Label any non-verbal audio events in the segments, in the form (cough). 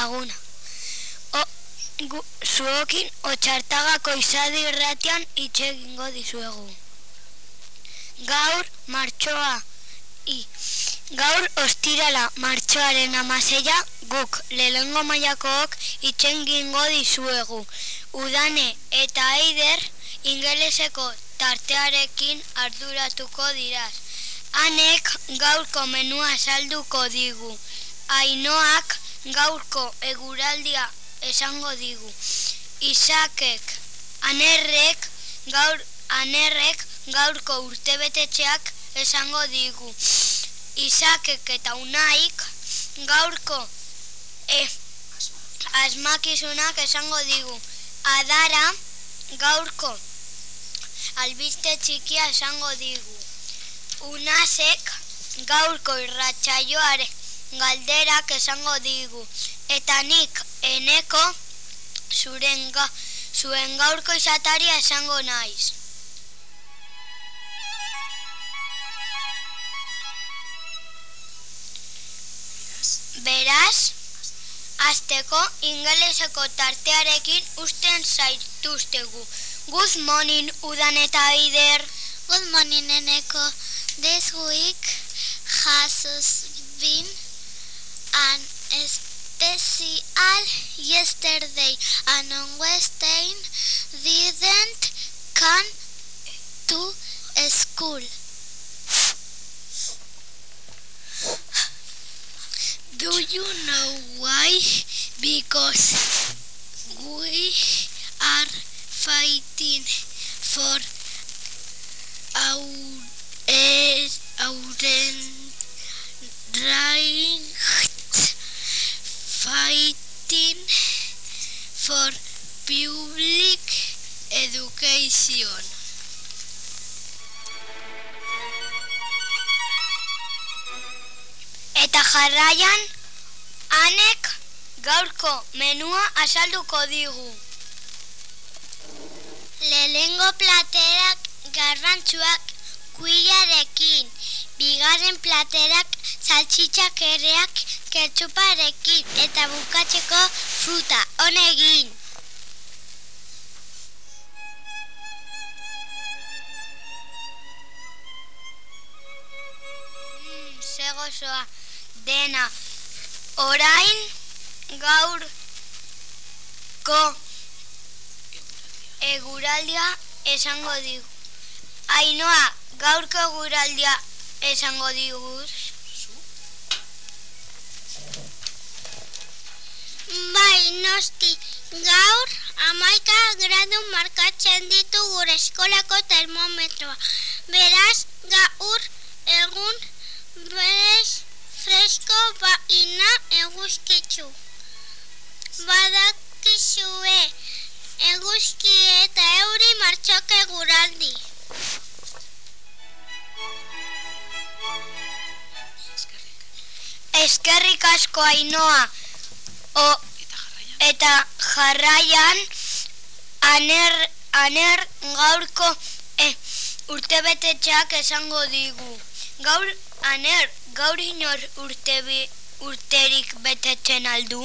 laguna. O, gu, zuokin otxartagako izadi irratian itxegingo dizuegu. Gaur martxoa i gaur ostirala martxoaren amaseia guk lehengo maiakook itxengingo dizuegu. Udane eta eider ingeleseko tartearekin arduratuko diraz. Hanek gaurko menua salduko digu. Ainoak gaurko eguraldia esango digu. Isakek anerrek gaur anerrek gaurko urtebetetxeak esango digu. Isakek eta unaik gaurko e, asmakizunak esango digu. Adara gaurko albiste txikia esango digu. Unasek gaurko irratsaioare galderak esango digu. Eta nik eneko zuren, ga, zuen gaurko izataria esango naiz. Beraz, azteko ingeleseko tartearekin usten zaituztegu. Good morning, Udan eta Aider. Good morning, Eneko. This week has been an special yesterday and on Wednesday didn't come to school. Do you know why? Because we are fighting for our, eh, our rights, fighting for public education. Eta jarraian, anek gaurko menua asalduko digu. Lehengo platerak garrantzuak kuilarekin, bigarren platerak saltxitxak erreak ketxuparekin eta bukatzeko fruta honegin. Mm, gozoa dena. Orain gaur ko eguraldia esango digu. Ainoa, gaurko eguraldia esango diguz. Bai, noski, gaur amaika gradu markatzen ditu gure eskolako termometroa. Beraz, gaur egun berez fresko baina eguzkitzu. Badakizue, eguzki eta euri martxok eguraldi. Eskerrik asko ainoa. O, eta jarraian aner, aner gaurko e, urtebetetxeak esango digu. Gaur, aner, gaur inor urte bi, urterik betetzen aldu?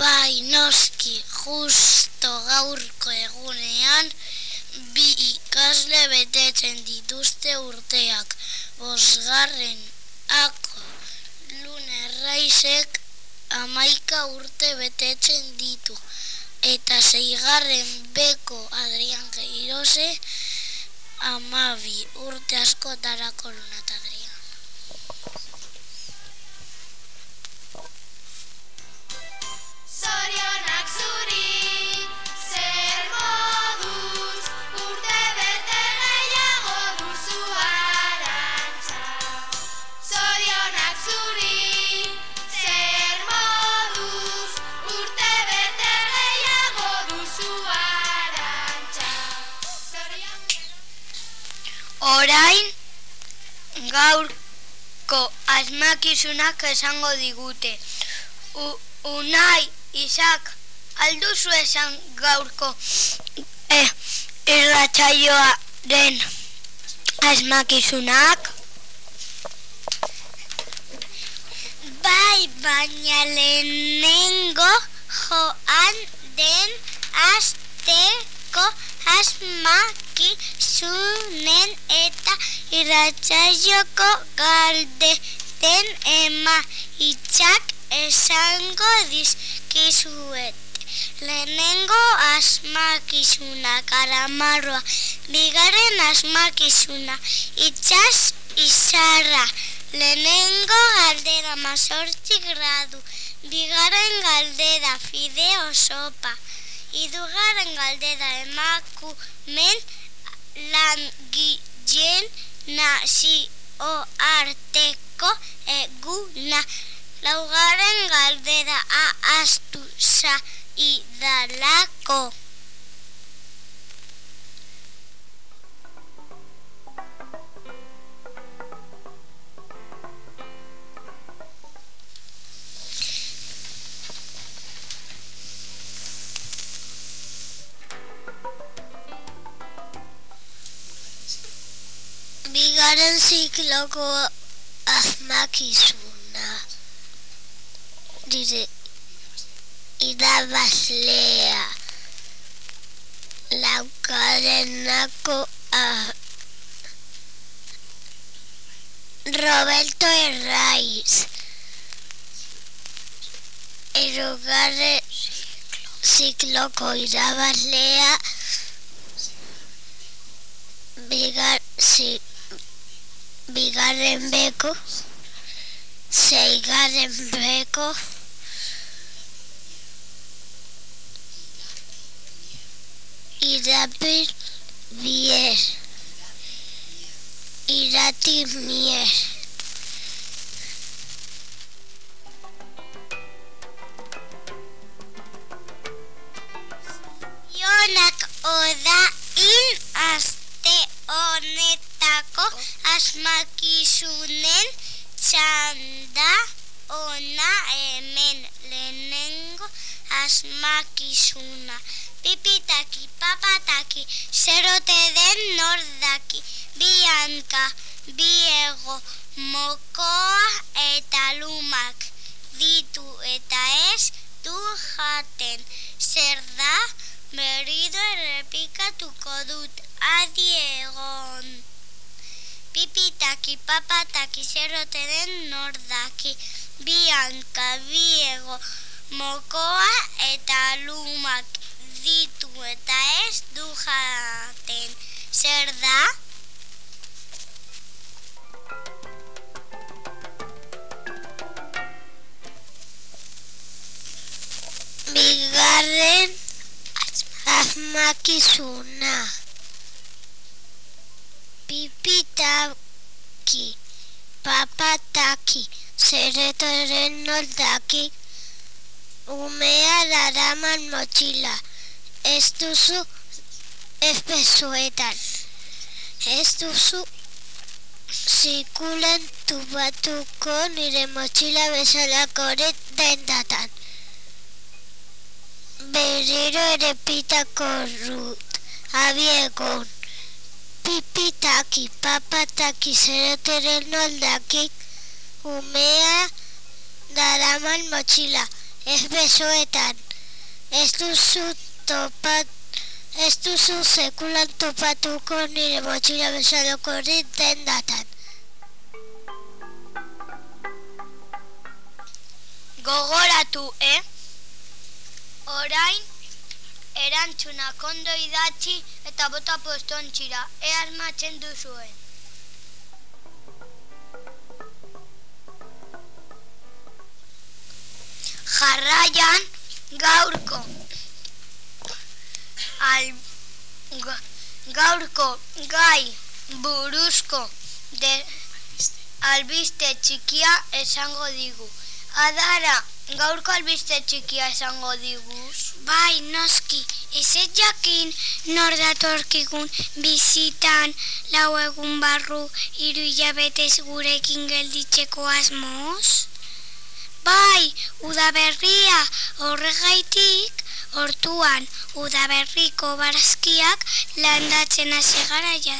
Bai, noski, justo gaurko egunean bi ikasle betetzen dituzte urteak. Bosgarren ako lunerraizek amaika urte betetzen ditu. Eta zeigarren beko Adrian Geirose amabi urte askotarako lunat Adrian. Zorionak zuri, asmakizunak esango digute. U, unai, Isak, alduzu esan gaurko eh, irratsaioaren asmakizunak? baina lehenengo joan den asteko asmaki zunen eta irratzaioko galde den ema itxak esango dizkizuet. Lehenengo asmakizuna karamarroa, bigarren asmakizuna itxas izarra. Lehenengo galdera mazortzi gradu, bigarren galdera fideo sopa, idugarren galdera emakumen langileen nazio arteko eguna. Laugarren galdera ahaztu zaidalako. Bigarren zikloko Asmaki Suna. Dice y lea. La cadena a ah. Roberto Herraiz. El lugar de ciclocoidabas lea. Vigar si bigarren beko, zeigarren beko, irapir bier, irati mier. Jonak oda in aste honetako asmakizunen txanda ona hemen lehenengo asmakizuna. Pipitaki, papataki, zerote den nordaki, bianka, biego, mokoa eta lumak ditu eta ez du jaten. Zer da, berrido errepikatuko dut, adiegon. Pipitaki, papataki, zerote den nordaki, bianka, biego, mokoa eta lumak ditu eta ez du jaten. Zer da? Bigarren asmakizuna. Pipitaki, papataki, zeretoren noldaki, umea daraman motxila. Ez duzu espezuetan. Ez duzu zikulen tubatuko nire motxila bezalako dendatan. Berriro ere pitako rut, abiegon. Pipitaki, papataki, zeroteren noldakik, umea daraman motxila, ez besoetan. Ez duzu topat, ez duzu sekulan topatuko nire motxila bezalako dendatan. Gogoratu, eh? Orain, erantzunak ondo idatzi eta bota postontxira, e asmatzen duzuen. Jarraian, gaurko al, gaurko gai buruzko de, albiste txikia esango digu. Adara, gaurko albiste txikia esango digu. Bai, noski, ez ez jakin nor datorkigun bizitan lau egun barru hiru hilabetez gurekin gelditzeko asmoz? Bai, udaberria horregaitik Ortuan udaberriko barazkiak landatzen hasi gara ja.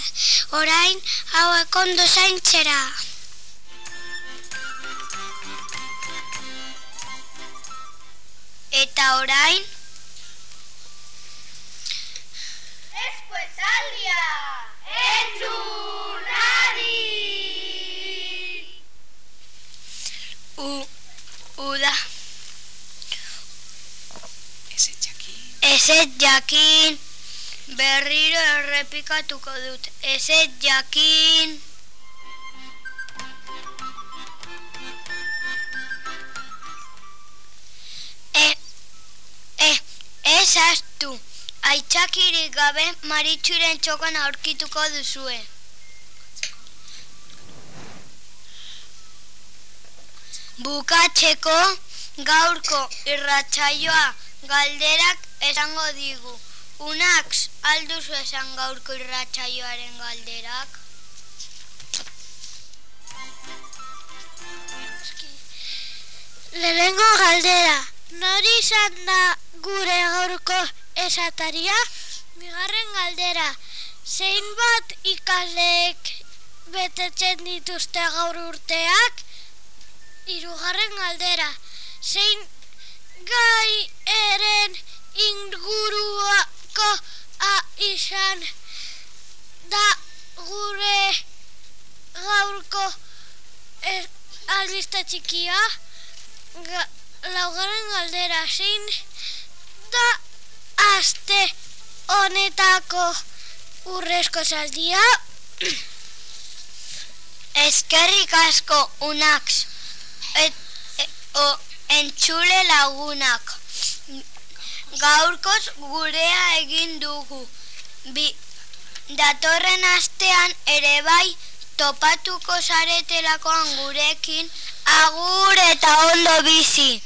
Orain hauek ondo zaintzera. Eta orain Eskuesaldia! Entzun! Ezet jakin, berriro errepikatuko dut, ezet jakin. E, e, ez astu, aitzakirik gabe maritxuren txokan aurkituko duzue. Bukatzeko gaurko irratsaioa galderak esango digu. Unax alduzu esan gaurko irratsaioaren galderak. Lehenengo galdera, nori izan da gure gaurko esataria? Bigarren galdera, zein bat ikasleek betetzen dituzte gaur urteak? Hirugarren galdera, zein gai eren inguruako a izan da gure gaurko es, albiste txikia? Ga, laugarren galdera, zein da aste honetako urrezko zaldia? (clears throat) Eskerrik asko Unax et, e, o, entzule lagunak. Gaurkoz gurea egin dugu. Bi, datorren astean ere bai topatuko zaretelakoan gurekin agur eta ondo bizi.